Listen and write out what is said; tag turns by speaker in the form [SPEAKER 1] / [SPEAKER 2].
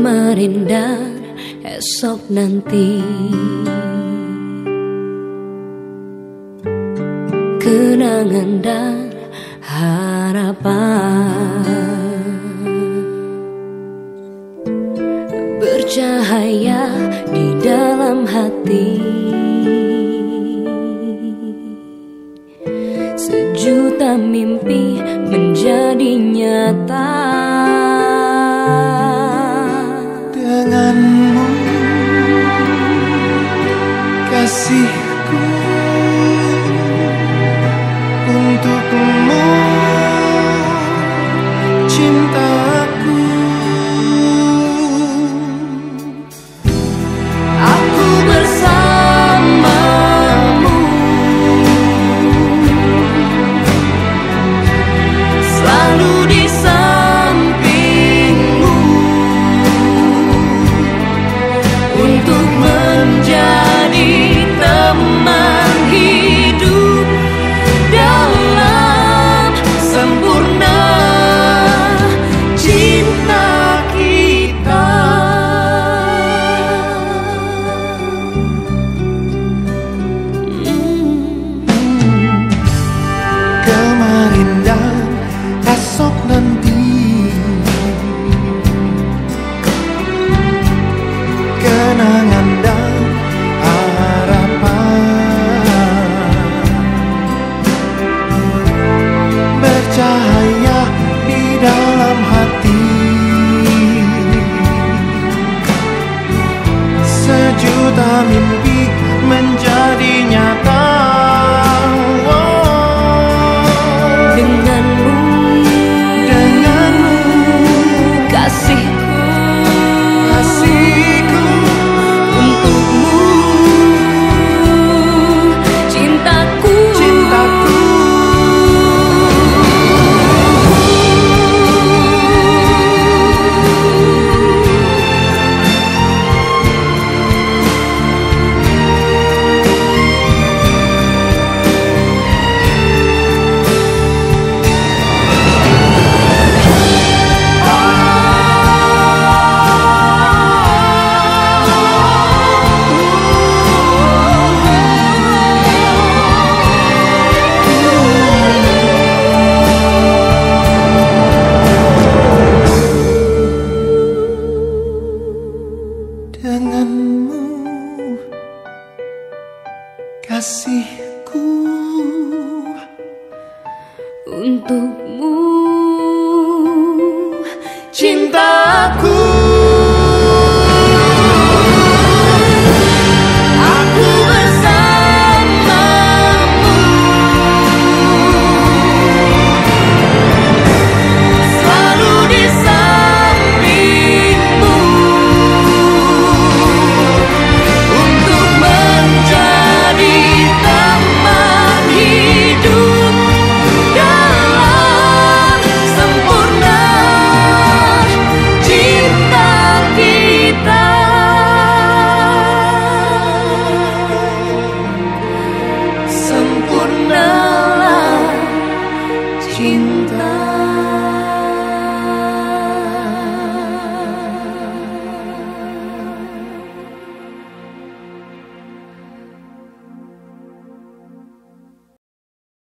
[SPEAKER 1] kemarin dan esok nanti. Kenangan dan harapan Bercahaya di dalam hati. Sejuta mimpi menjadi nyata está
[SPEAKER 2] kasihku
[SPEAKER 1] untukmu.
[SPEAKER 2] Cintaku